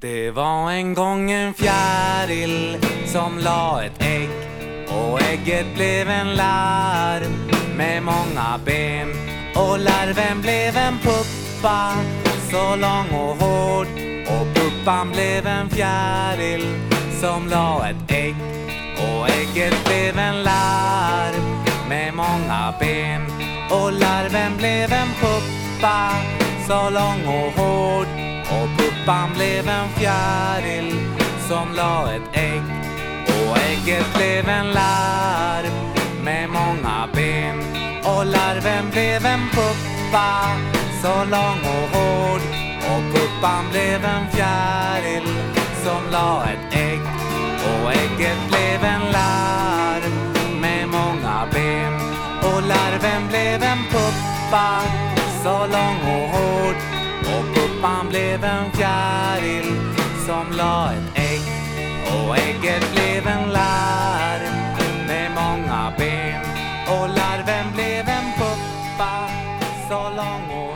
Det var en gång en fjäril som la ett ägg och ägget blev en larv med många ben. Och larven blev en puppa så lång och hård. Och puppan blev en fjäril som la ett ägg och ägget blev en larv med många ben. Och larven blev en puppa så lång och hård. Pappan puppan blev en fjäril som la ett ägg. Och ägget blev en larv med många ben. Och larven blev en puppa så lång och hård. Och puppan blev en fjäril som la ett ägg. Och ägget blev en larv med många ben. Och larven blev en puppa så lång och hård och blev en fjäril som la ett ägg. Och ägget blev en larv med många ben. Och larven blev en puppa så lång och